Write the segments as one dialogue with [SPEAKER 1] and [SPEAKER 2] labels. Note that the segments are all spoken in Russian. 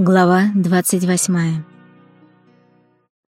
[SPEAKER 1] Глава 28.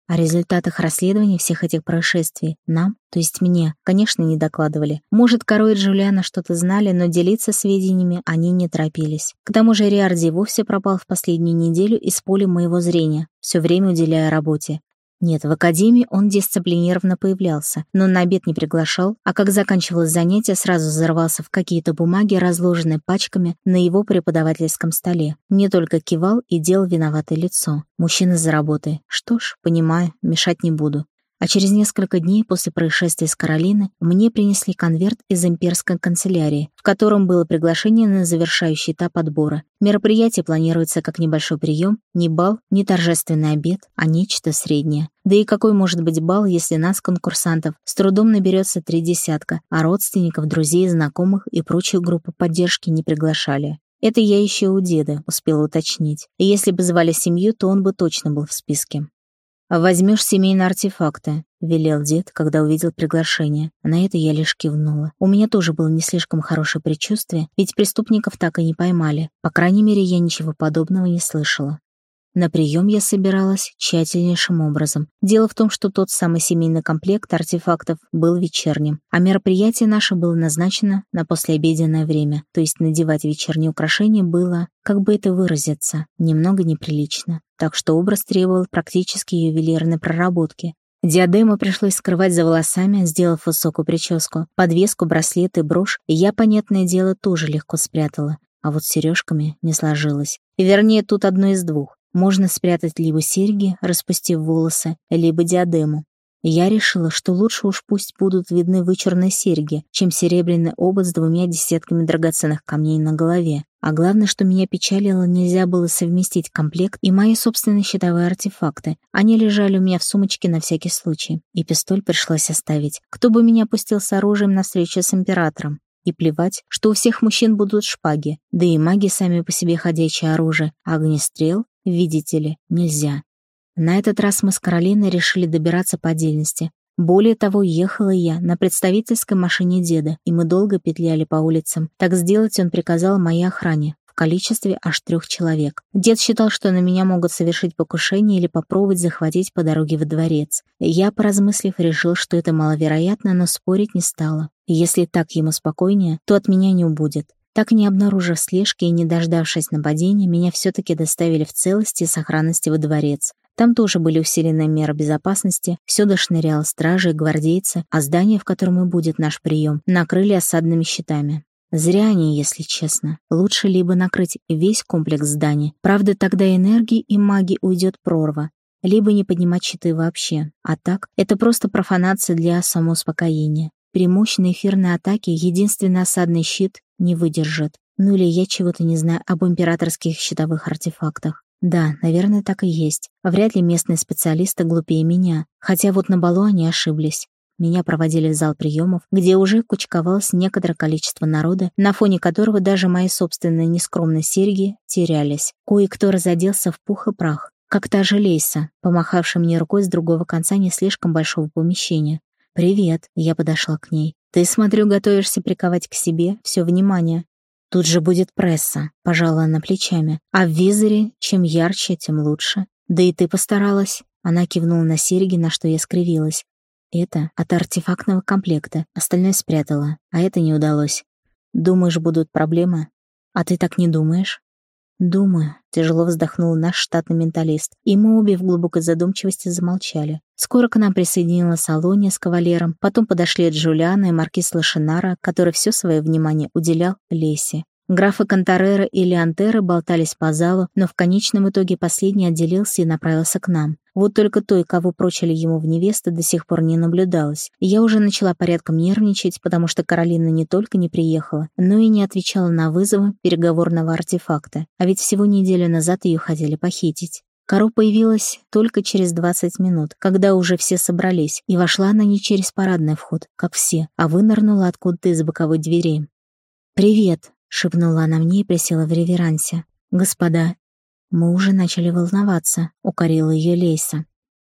[SPEAKER 1] О результатах расследования всех этих происшествий нам, то есть мне, конечно, не докладывали. Может, Коро и Джулиана что-то знали, но делиться сведениями они не торопились. К тому же Риарди вовсе пропал в последнюю неделю из поля моего зрения, все время уделяя работе. Нет, в академии он дисциплинированно появлялся, но на обед не приглашал, а как заканчивалось занятие, сразу взорвался в какие-то бумаги, разложенные пачками на его преподавательском столе. Мне только кивал и делал виноватое лицо. Мужчина за работой. Что ж, понимаю, мешать не буду. А через несколько дней после происшествия с Каролиной мне принесли конверт из имперской канцелярии, в котором было приглашение на завершающий этап отбора. Мероприятие планируется как небольшой прием, не бал, не торжественный обед, а нечто среднее. Да и какой может быть бал, если нас, конкурсантов, с трудом наберется три десятка, а родственников, друзей, знакомых и прочую группу поддержки не приглашали. Это я еще у деда успела уточнить. И если бы звали семью, то он бы точно был в списке. «Возьмешь семейные артефакты», — велел дед, когда увидел приглашение. На это я лишь кивнула. У меня тоже было не слишком хорошее предчувствие, ведь преступников так и не поймали. По крайней мере, я ничего подобного не слышала. На прием я собиралась тщательнейшим образом. Дело в том, что тот самый семейный комплект артефактов был вечерним, а мероприятие наше было назначено на послеобеденное время, то есть надевать вечерние украшения было, как бы это выразиться, немного неприлично. Так что образ требовал практически ювелирной проработки. Диадему пришлось скрывать за волосами, сделав высокую прическу. Подвеску, браслет и брошь я, понятное дело, тоже легко спрятала. А вот с сережками не сложилось. Вернее, тут одно из двух. Можно спрятать либо серьги, распустив волосы, либо диадему. Я решила, что лучше уж пусть будут видны вычурные серьги, чем серебряный обод с двумя десятками драгоценных камней на голове. А главное, что меня печалило, нельзя было совместить комплект и мои собственные щитовые артефакты. Они лежали у меня в сумочке на всякий случай. И пистоль пришлось оставить. Кто бы меня пустил с оружием на встречу с императором? И плевать, что у всех мужчин будут шпаги, да и маги сами по себе ходячее оружие, огнестрел Видите ли, нельзя. На этот раз мы с Каролиной решили добираться по отдельности. Более того, ехала я на представительской машине деда, и мы долго петляли по улицам. Так сделать он приказал моей охране, в количестве аж трех человек. Дед считал, что на меня могут совершить покушение или попробовать захватить по дороге во дворец. Я, поразмыслив, решил, что это маловероятно, но спорить не стала. Если так ему спокойнее, то от меня не убудет. Так не обнаружив слежки и не дождавшись нападения, меня все-таки доставили в целости и сохранности во дворец. Там тоже были усиленные меры безопасности, всюду шнырял стражи и гвардейцы, а здание, в котором и будет наш прием, накрыли осадными щитами. Зря они, если честно. Лучше либо накрыть весь комплекс зданий, правда тогда энергии и магии уйдет прорва, либо не поднимать щиты вообще. А так, это просто профанация для самоуспокоения. При мощной эфирной атаке единственный осадный щит не выдержит. Ну или я чего-то не знаю об императорских щитовых артефактах. Да, наверное, так и есть. Вряд ли местные специалисты глупее меня. Хотя вот на балу они ошиблись. Меня проводили в зал приемов, где уже кучковалось некоторое количество народа, на фоне которого даже мои собственные нескромные серьги терялись. Кое-кто разоделся в пух и прах, как та же Лейса, помахавшая мне рукой с другого конца не слишком большого помещения. «Привет», — я подошла к ней. «Ты, смотрю, готовишься приковать к себе все внимание. Тут же будет пресса», — пожала она плечами. «А в визоре чем ярче, тем лучше. Да и ты постаралась». Она кивнула на серьги, на что я скривилась. Это от артефактного комплекта, остальное спрятала, а это не удалось. Думаешь, будут проблемы? А ты так не думаешь? «Думаю», — тяжело вздохнул наш штатный менталист, и мы обе в глубокой задумчивости замолчали. Скоро к нам присоединилась Алония с кавалером, потом подошли Джулиана и маркиз Лошинара, который все свое внимание уделял Лесе. Графы Конторера и Леонтера болтались по залу, но в конечном итоге последний отделился и направился к нам. Вот только той, кого прочили ему в невесты, до сих пор не наблюдалось. Я уже начала порядком нервничать, потому что Каролина не только не приехала, но и не отвечала на вызовы переговорного артефакта. А ведь всего неделю назад ее хотели похитить. Каро появилась только через 20 минут, когда уже все собрались, и вошла она не через парадный вход, как все, а вынырнула откуда-то из боковой двери. «Привет», — шепнула она мне и присела в реверансе. «Господа, мы уже начали волноваться», — укорила ее Лейса.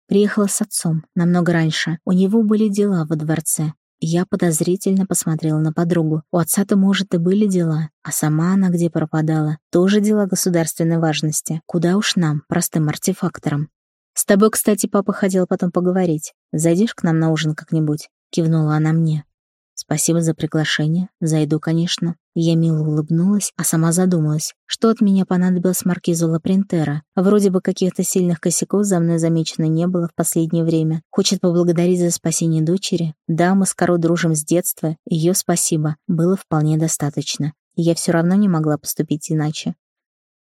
[SPEAKER 1] Приехала с отцом намного раньше. У него были дела во дворце. Я подозрительно посмотрела на подругу. У отца-то, может, и были дела, а сама она где пропадала. Тоже дела государственной важности. Куда уж нам, простым артефакторам. «С тобой, кстати, папа хотел потом поговорить. Зайдешь к нам на ужин как-нибудь?» — кивнула она мне. «Спасибо за приглашение. Зайду, конечно». Я мило улыбнулась, а сама задумалась, что от меня понадобилось маркизу Лапринтера. Вроде бы каких-то сильных косяков за мной замечено не было в последнее время. Хочет поблагодарить за спасение дочери. Да, мы с Каро дружим с детства, ее спасибо было вполне достаточно. Я все равно не могла поступить иначе.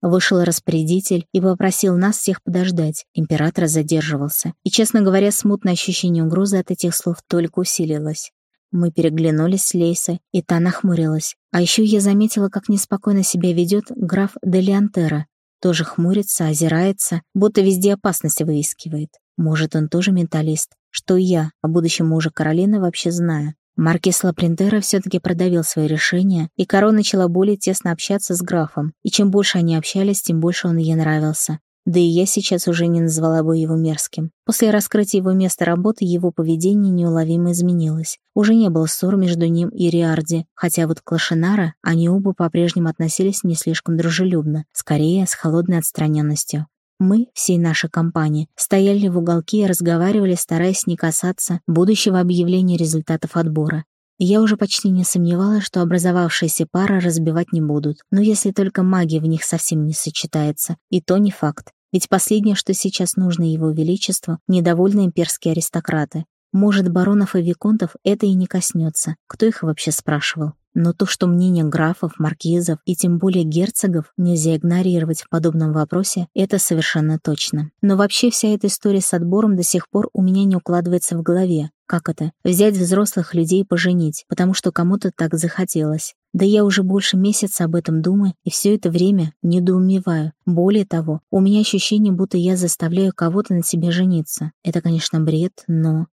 [SPEAKER 1] Вышел распорядитель и попросил нас всех подождать. Император задерживался. И, честно говоря, смутное ощущение угрозы от этих слов только усилилось. Мы переглянулись с Лейсой, и та нахмурилась. А еще я заметила, как неспокойно себя ведет граф Делиантера. Тоже хмурится, озирается, будто везде опасность выискивает. Может, он тоже менталист, что я, о будущем муже Каролины вообще знаю. Маркис Лапринтера все-таки продавил свое решение, и Каро начала более тесно общаться с графом, и чем больше они общались, тем больше он ей нравился. Да и я сейчас уже не назвала бы его мерзким. После раскрытия его места работы его поведение неуловимо изменилось. Уже не было ссор между ним и Риарди, хотя вот к Лошинара они оба по-прежнему относились не слишком дружелюбно, скорее с холодной отстраненностью. Мы, всей нашей компании, стояли в уголке и разговаривали, стараясь не касаться будущего объявления результатов отбора. Я уже почти не сомневалась, что образовавшиеся пары разбивать не будут, но если только магия в них совсем не сочетается, и то не факт. Ведь последнее, что сейчас нужно его величеству, недовольны имперские аристократы. Может, баронов и виконтов это и не коснется. Кто их вообще спрашивал? Но то, что мнение графов, маркизов и тем более герцогов нельзя игнорировать в подобном вопросе, это совершенно точно. Но вообще вся эта история с отбором до сих пор у меня не укладывается в голове. Как это? Взять взрослых людей и поженить, потому что кому-то так захотелось. Да я уже больше месяца об этом думаю, и все это время недоумеваю. Более того, у меня ощущение, будто я заставляю кого-то на себе жениться. Это, конечно, бред, но...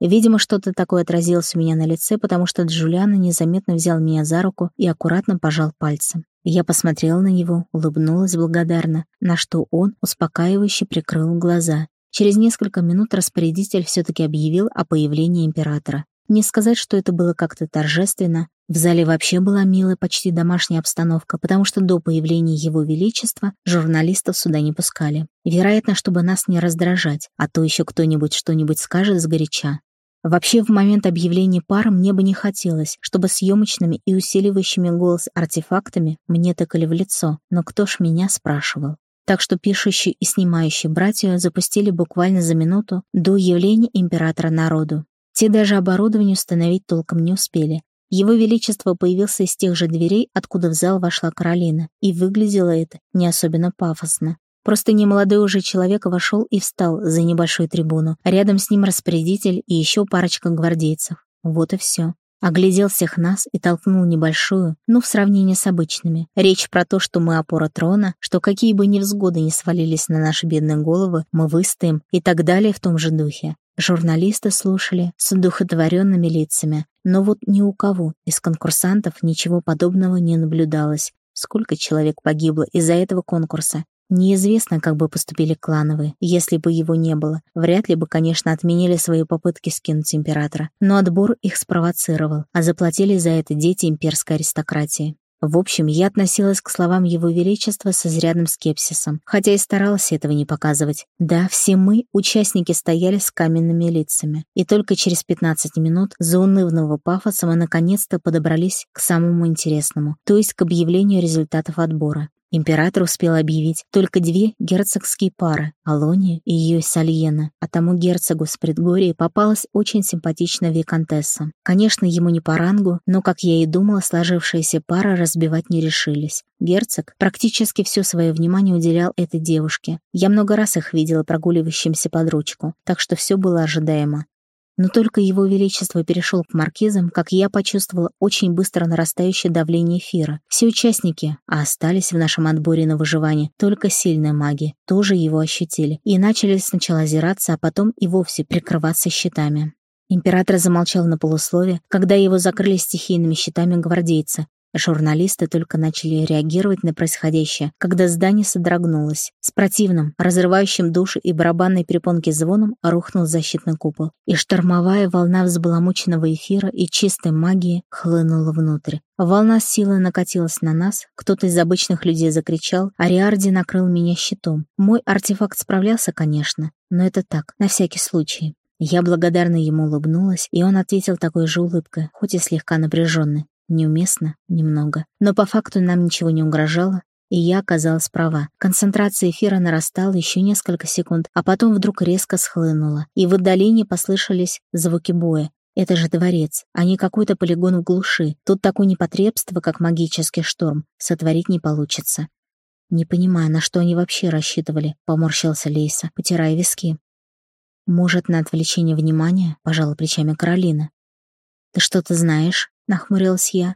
[SPEAKER 1] Видимо, что-то такое отразилось у меня на лице, потому что Джулиана незаметно взял меня за руку и аккуратно пожал пальцем. Я посмотрела на него, улыбнулась благодарно, на что он успокаивающе прикрыл глаза. Через несколько минут распорядитель все-таки объявил о появлении императора. Не сказать, что это было как-то торжественно. В зале вообще была милая, почти домашняя обстановка, потому что до появления его величества журналистов сюда не пускали. Вероятно, чтобы нас не раздражать, а то еще кто-нибудь что-нибудь скажет сгоряча. Вообще, в момент объявления пар мне бы не хотелось, чтобы съемочными и усиливающими голос артефактами мне тыкали в лицо, но кто ж меня спрашивал? Так что пишущие и снимающие братья запустили буквально за минуту до явления императора народу. Те даже оборудование установить толком не успели. Его Величество появился из тех же дверей, откуда в зал вошла Каролина, и выглядело это не особенно пафосно. Просто немолодой уже человек вошел и встал за небольшую трибуну. Рядом с ним распорядитель и еще парочка гвардейцев. Вот и все. Оглядел всех нас и толкнул небольшую, ну, в сравнении с обычными. Речь про то, что мы опора трона, что какие бы невзгоды ни свалились на наши бедные головы, мы выстоим и так далее в том же духе. Журналисты слушали с удухотворенными лицами, но вот ни у кого из конкурсантов ничего подобного не наблюдалось. Сколько человек погибло из-за этого конкурса? Неизвестно, как бы поступили клановые, если бы его не было. Вряд ли бы, конечно, отменили свои попытки скинуть императора. Но отбор их спровоцировал, а заплатили за это дети имперской аристократии. В общем, я относилась к словам Его Величества с изрядным скепсисом, хотя и старалась этого не показывать. Да, все мы, участники, стояли с каменными лицами. И только через 15 минут заунывного пафоса мы наконец-то подобрались к самому интересному, то есть к объявлению результатов отбора. Император успел объявить только две герцогские пары — Алония и ее Сальена, а тому герцогу с предгорья попалась очень симпатичная виконтесса. Конечно, ему не по рангу, но, как я и думала, сложившиеся пары разбивать не решились. Герцог практически все свое внимание уделял этой девушке. Я много раз их видела прогуливающимся под ручку, так что все было ожидаемо. Но только его величество перешел к маркизам, как я почувствовала очень быстро нарастающее давление эфира. Все участники, а остались в нашем отборе на выживание только сильные маги, тоже его ощутили и начали сначала озираться, а потом и вовсе прикрываться щитами. Император замолчал на полуслове, когда его закрыли стихийными щитами гвардейцы, Журналисты только начали реагировать на происходящее, когда здание содрогнулось. С противным, разрывающим души и барабанной перепонки звоном рухнул защитный купол, и штормовая волна взбаламученного эфира и чистой магии хлынула внутрь. Волна силы накатилась на нас, кто-то из обычных людей закричал, а Риарди накрыл меня щитом. Мой артефакт справлялся, конечно, но это так, на всякий случай. Я благодарно ему улыбнулась, и он ответил такой же улыбкой, хоть и слегка напряженной. Неуместно, немного. Но по факту нам ничего не угрожало, и я оказалась права. Концентрация эфира нарастала еще несколько секунд, а потом вдруг резко схлынула, и в отдалении послышались звуки боя. Это же дворец, а не какой-то полигон в глуши. Тут такое непотребство, как магический шторм, сотворить не получится. «Не понимаю, на что они вообще рассчитывали», — поморщился Лейса, потирая виски. «Может, на отвлечение внимания?» — пожала плечами Каролина. «Ты что-то знаешь?» — нахмурилась я.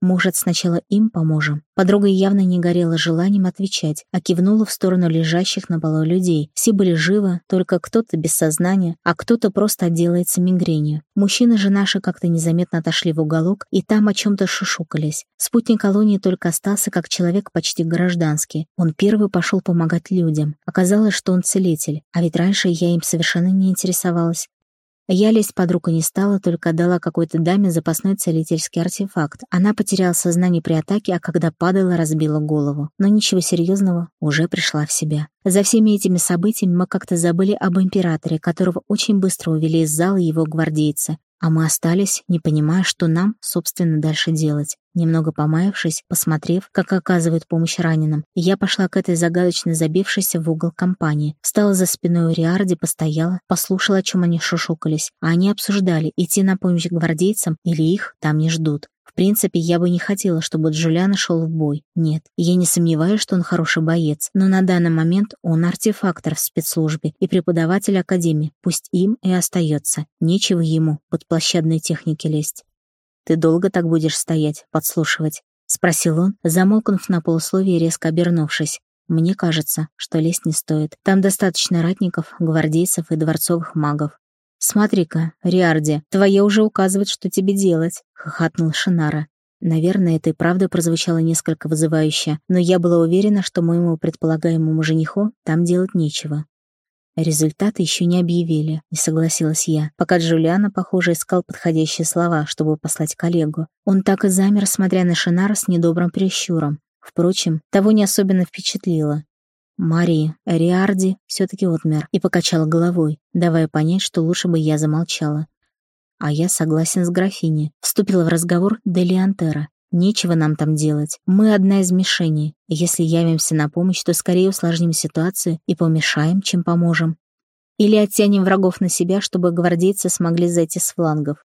[SPEAKER 1] «Может, сначала им поможем?» Подруга явно не горела желанием отвечать, а кивнула в сторону лежащих на полу людей. Все были живы, только кто-то без сознания, а кто-то просто отделается мигренью. Мужчины же наши как-то незаметно отошли в уголок и там о чем-то шушукались. Спутник колонии только остался как человек почти гражданский. Он первый пошел помогать людям. Оказалось, что он целитель, а ведь раньше я им совершенно не интересовалась. Я лезть под руку не стала, только отдала какой-то даме запасной целительский артефакт. Она потеряла сознание при атаке, а когда падала, разбила голову. Но ничего серьезного, уже пришла в себя. За всеми этими событиями мы как-то забыли об императоре, которого очень быстро увели из зала его гвардейцы. А мы остались, не понимая, что нам, собственно, дальше делать. Немного помаявшись, посмотрев, как оказывают помощь раненым, я пошла к этой загадочно забившейся в угол компании. Встала за спиной у Риарди, постояла, послушала, о чем они шушукались. А они обсуждали, идти на помощь гвардейцам или их там не ждут. В принципе, я бы не хотела, чтобы Джулиан шел в бой. Нет, я не сомневаюсь, что он хороший боец, но на данный момент он артефактор в спецслужбе и преподаватель Академии, пусть им и остается. Нечего ему под площадные техники лезть. «Ты долго так будешь стоять, подслушивать?» — спросил он, замолкнув на полусловие резко обернувшись. «Мне кажется, что лезть не стоит. Там достаточно ратников, гвардейцев и дворцовых магов. «Смотри-ка, Риарди, твоя уже указывает, что тебе делать», — хохотнул Шинара. Наверное, это и правда прозвучало несколько вызывающе, но я была уверена, что моему предполагаемому жениху там делать нечего. Результаты еще не объявили, не согласилась я, пока Джулиана, похоже, искал подходящие слова, чтобы послать коллегу. Он так и замер, смотря на Шинара с недобрым прищуром. Впрочем, того не особенно впечатлило. Мария Риарди все-таки отмер и покачала головой, давая понять, что лучше бы я замолчала. А я согласен с графиней. Вступила в разговор Делиантера. Нечего нам там делать. Мы одна из мишеней. Если явимся на помощь, то скорее усложним ситуацию и помешаем, чем поможем. Или оттянем врагов на себя, чтобы гвардейцы смогли зайти с флангов.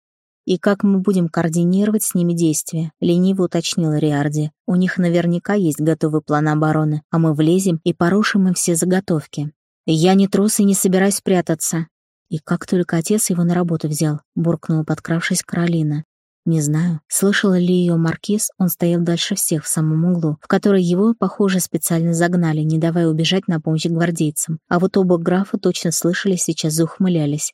[SPEAKER 1] «И как мы будем координировать с ними действия?» — лениво уточнил Риарди. «У них наверняка есть готовый план обороны, а мы влезем и порушим им все заготовки. Я не трус и не собираюсь прятаться». И как только отец его на работу взял, буркнула, подкравшись Каролина. Не знаю, слышала ли ее маркиз, он стоял дальше всех в самом углу, в который его, похоже, специально загнали, не давая убежать на помощь гвардейцам. А вот оба графа точно слышали, сейчас заухмылялись.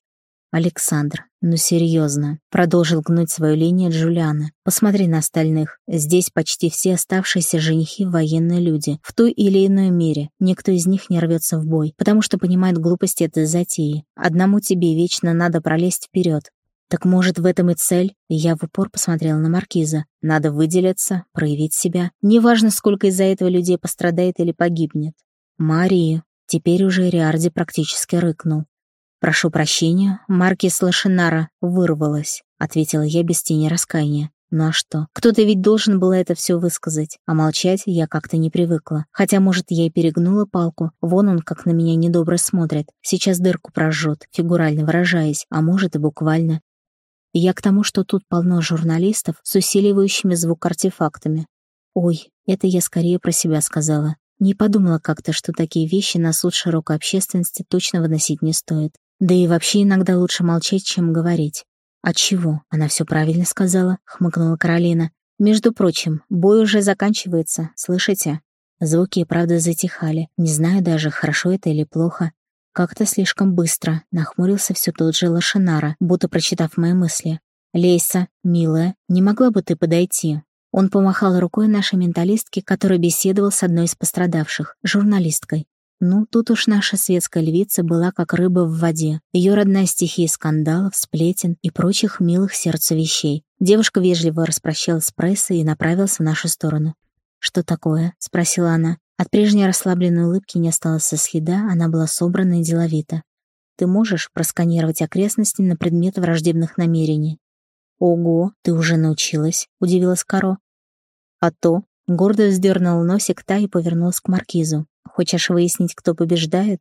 [SPEAKER 1] «Александр, ну серьезно», — продолжил гнуть свою линию Джулиана. «Посмотри на остальных. Здесь почти все оставшиеся женихи — военные люди. В той или иной мере. Никто из них не рвется в бой, потому что понимает глупость этой затеи. Одному тебе вечно надо пролезть вперед. Так может, в этом и цель? Я в упор посмотрела на Маркиза. Надо выделиться, проявить себя. Неважно, сколько из-за этого людей пострадает или погибнет. Мария. Теперь уже Риарди практически рыкнул. «Прошу прощения, Маркис Лошинара вырвалась», — ответила я без тени раскаяния. Ну а что? Кто-то ведь должен был это все высказать, а молчать я как-то не привыкла. Хотя, может, я и перегнула палку. Вон он как на меня недобро смотрит. Сейчас дырку прожжет, фигурально выражаясь, а может и буквально. Я к тому, что тут полно журналистов с усиливающими звук артефактами. Ой, это я скорее про себя сказала. Не подумала как-то, что такие вещи на суд широкой общественности точно выносить не стоит. Да и вообще иногда лучше молчать, чем говорить. «От чего?» — она все правильно сказала, — хмыкнула Каролина. «Между прочим, бой уже заканчивается, слышите?» Звуки правда затихали. Не знаю даже, хорошо это или плохо. Как-то слишком быстро нахмурился все тот же Лошинара, будто прочитав мои мысли. «Лейса, милая, не могла бы ты подойти?» Он помахал рукой нашей менталистке, которая беседовал с одной из пострадавших, журналисткой. Ну, тут уж наша светская львица была как рыба в воде. Ее родная стихия скандалов, сплетен и прочих милых сердцу вещей. Девушка вежливо распрощалась с прессой и направилась в нашу сторону. «Что такое?» — спросила она. От прежней расслабленной улыбки не осталось следа, она была собрана и деловита. «Ты можешь просканировать окрестности на предмет враждебных намерений?» «Ого, ты уже научилась», — удивилась Каро. «А то», — гордо вздернул носик та и повернулась к маркизу. Хочешь выяснить, кто побеждает?»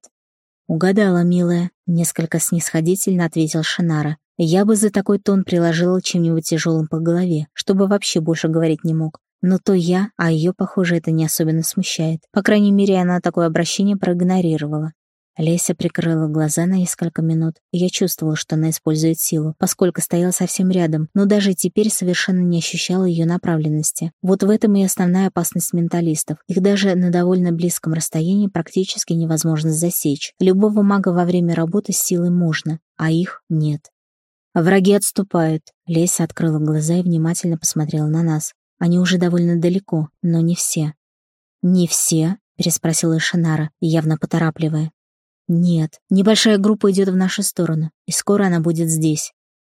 [SPEAKER 1] «Угадала, милая», — несколько снисходительно ответил Шинара. «Я бы за такой тон приложила чем-нибудь тяжелым по голове, чтобы вообще больше говорить не мог. Но то я, а ее, похоже, это не особенно смущает. По крайней мере, она такое обращение проигнорировала. Леся прикрыла глаза на несколько минут, и я чувствовала, что она использует силу, поскольку стояла совсем рядом, но даже теперь совершенно не ощущала ее направленности. Вот в этом и основная опасность менталистов. Их даже на довольно близком расстоянии практически невозможно засечь. Любого мага во время работы с силой можно, а их нет. Враги отступают. Леся открыла глаза и внимательно посмотрела на нас. Они уже довольно далеко, но не все. «Не все?» — переспросила Шинара, явно поторапливая. Нет, небольшая группа идет в нашу сторону, и скоро она будет здесь.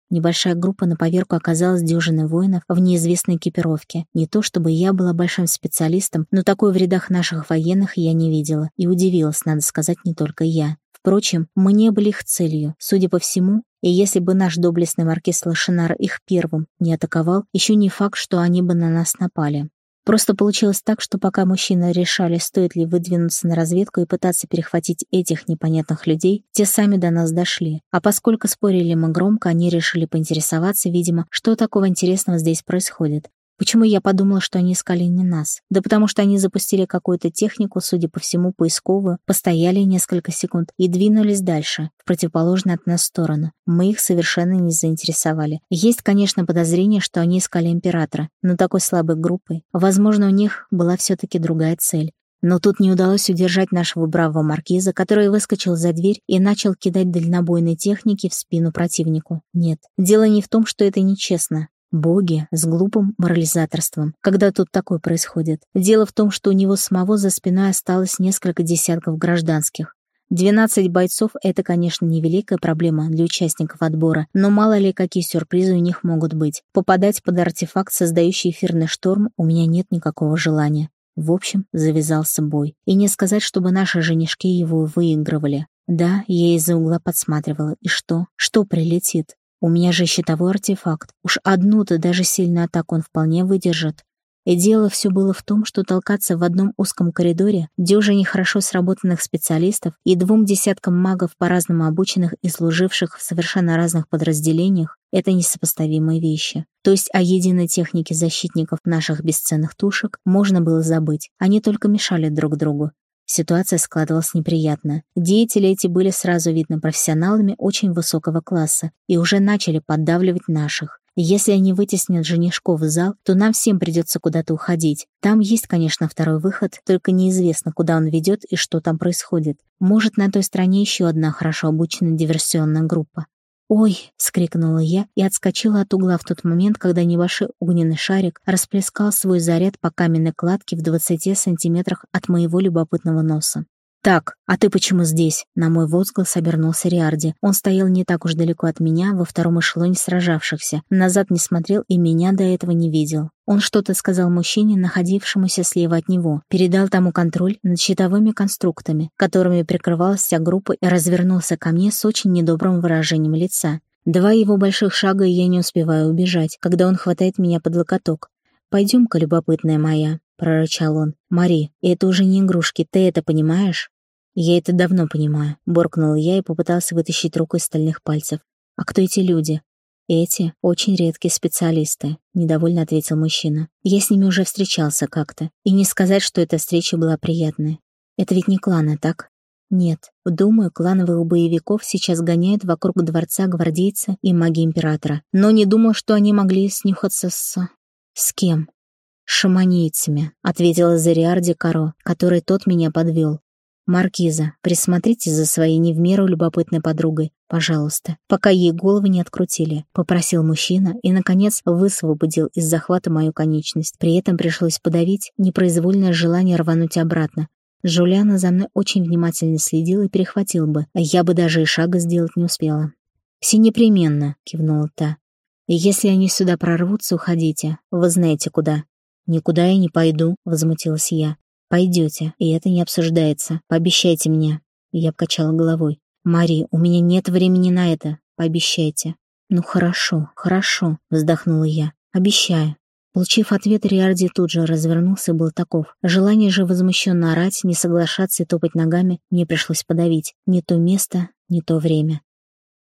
[SPEAKER 1] Небольшая группа на поверку оказалась дюжиной воинов в неизвестной экипировке. Не то чтобы я была большим специалистом, но такой в рядах наших военных я не видела. И удивилась, надо сказать, не только я. Впрочем, мы не были их целью, судя по всему, и если бы наш доблестный маркиз Лошинар их первым не атаковал, еще не факт, что они бы на нас напали. Просто получилось так, что пока мужчины решали, стоит ли выдвинуться на разведку и пытаться перехватить этих непонятных людей, те сами до нас дошли. А поскольку спорили мы громко, они решили поинтересоваться, видимо, что такого интересного здесь происходит. Почему я подумала, что они искали не нас? Да потому что они запустили какую-то технику, судя по всему, поисковую, постояли несколько секунд и двинулись дальше, в противоположную от нас сторону. Мы их совершенно не заинтересовали. Есть, конечно, подозрение, что они искали императора, но такой слабой группой. Возможно, у них была все-таки другая цель. Но тут не удалось удержать нашего бравого маркиза, который выскочил за дверь и начал кидать дальнобойные техники в спину противнику. Нет, дело не в том, что это нечестно. Боги с глупым морализаторством, когда тут такое происходит. Дело в том, что у него самого за спиной осталось несколько десятков гражданских. 12 бойцов — это, конечно, невеликая проблема для участников отбора, но мало ли какие сюрпризы у них могут быть. Попадать под артефакт, создающий эфирный шторм, у меня нет никакого желания. В общем, завязался бой. И не сказать, чтобы наши женишки его выигрывали. Да, я из-за угла подсматривала. И что? Что прилетит? У меня же щитовой артефакт. Уж одну-то даже сильную атаку он вполне выдержит. И дело все было в том, что толкаться в одном узком коридоре, где уже нехорошо сработанных специалистов и двум десяткам магов по-разному обученных и служивших в совершенно разных подразделениях, это несопоставимые вещи. То есть о единой технике защитников наших бесценных тушек можно было забыть. Они только мешали друг другу. Ситуация складывалась неприятно. Деятели эти были сразу видно профессионалами очень высокого класса и уже начали поддавливать наших. Если они вытеснят женишков в зал, то нам всем придется куда-то уходить. Там есть, конечно, второй выход, только неизвестно, куда он ведет и что там происходит. Может, на той стороне еще одна хорошо обученная диверсионная группа. «Ой!» — скрикнула я и отскочила от угла в тот момент, когда небольшой огненный шарик расплескал свой заряд по каменной кладке в 20 сантиметрах от моего любопытного носа. «Так, а ты почему здесь?» На мой возглас обернулся Риарди. Он стоял не так уж далеко от меня, во втором эшелоне сражавшихся. Назад не смотрел и меня до этого не видел. Он что-то сказал мужчине, находившемуся слева от него, передал тому контроль над щитовыми конструктами, которыми прикрывалась вся группа и развернулся ко мне с очень недобрым выражением лица. Два его больших шага, и я не успеваю убежать, когда он хватает меня под локоток. «Пойдем-ка, любопытная моя», — прорычал он. «Мари, это уже не игрушки, ты это понимаешь?» «Я это давно понимаю», — буркнул я и попытался вытащить руку из стальных пальцев. «А кто эти люди?» «Эти очень редкие специалисты», — недовольно ответил мужчина. «Я с ними уже встречался как-то. И не сказать, что эта встреча была приятной. Это ведь не кланы, так?» «Нет. Думаю, клановых боевиков сейчас гоняют вокруг дворца гвардейцы и маги Императора. Но не думал, что они могли снюхаться с... «С кем?» «Шаманийцами», — ответила Зариарди Каро, который тот меня подвел. «Маркиза, присмотрите за своей не в меру любопытной подругой, пожалуйста, пока ей головы не открутили», — попросил мужчина и, наконец, высвободил из захвата мою конечность. При этом пришлось подавить непроизвольное желание рвануть обратно. Жуляна за мной очень внимательно следил и перехватил бы, а я бы даже и шага сделать не успела. «Все непременно», — кивнула та. «И если они сюда прорвутся, уходите. Вы знаете, куда». «Никуда я не пойду», — возмутилась я. Пойдете, и это не обсуждается. Пообещайте мне. Я покачала головой. Мари, у меня нет времени на это. Пообещайте. Ну хорошо, хорошо, вздохнула я. Обещаю. Получив ответ, Риарди тут же развернулся и был таков. Желание же возмущенно орать, не соглашаться и топать ногами мне пришлось подавить. Не то место, не то время.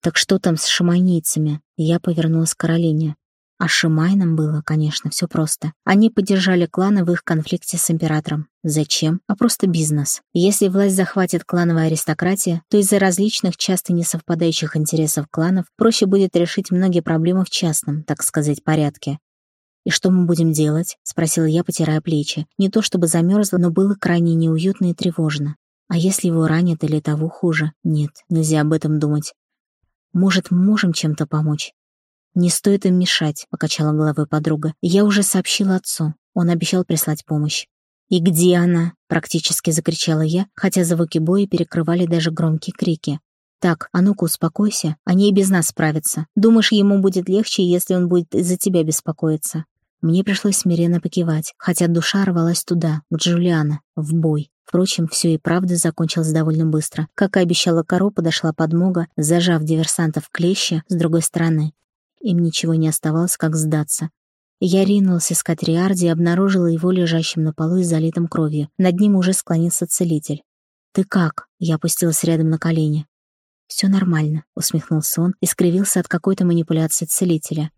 [SPEAKER 1] «Так что там с шаманийцами?» Я повернулась к Каролине. А Шимайнам было, конечно, все просто. Они поддержали кланы в их конфликте с императором. Зачем? А просто бизнес. Если власть захватит клановая аристократия, то из-за различных, часто несовпадающих интересов кланов проще будет решить многие проблемы в частном, так сказать, порядке. «И что мы будем делать?» — спросила я, потирая плечи. Не то чтобы замерзла, но было крайне неуютно и тревожно. А если его ранят или того хуже? Нет, нельзя об этом думать. Может, мы можем чем-то помочь? «Не стоит им мешать», — покачала головой подруга. «Я уже сообщила отцу. Он обещал прислать помощь». «И где она?» — практически закричала я, хотя звуки боя перекрывали даже громкие крики. «Так, а ну-ка успокойся, они и без нас справятся. Думаешь, ему будет легче, если он будет из-за тебя беспокоиться?» Мне пришлось смиренно покивать, хотя душа рвалась туда, к Джулиана, в бой. Впрочем, все и правда закончилось довольно быстро. Как и обещала Каро, подошла подмога, зажав диверсантов клеща с другой стороны. Им ничего не оставалось, как сдаться. Я ринулась искать Риарди и обнаружила его лежащим на полу и залитым кровью. Над ним уже склонился целитель. «Ты как?» — я опустилась рядом на колени. «Все нормально», — усмехнулся он и скривился от какой-то манипуляции целителя.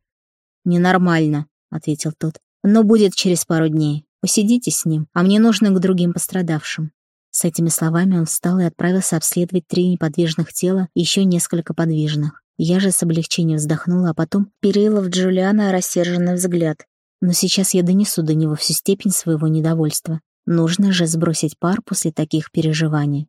[SPEAKER 1] «Ненормально», — ответил тот. «Но будет через пару дней. Посидите с ним, а мне нужно к другим пострадавшим». С этими словами он встал и отправился обследовать три неподвижных тела и еще несколько подвижных. Я же с облегчением вздохнула, а потом перила в Джулиана рассерженный взгляд. Но сейчас я донесу до него всю степень своего недовольства. Нужно же сбросить пар после таких переживаний.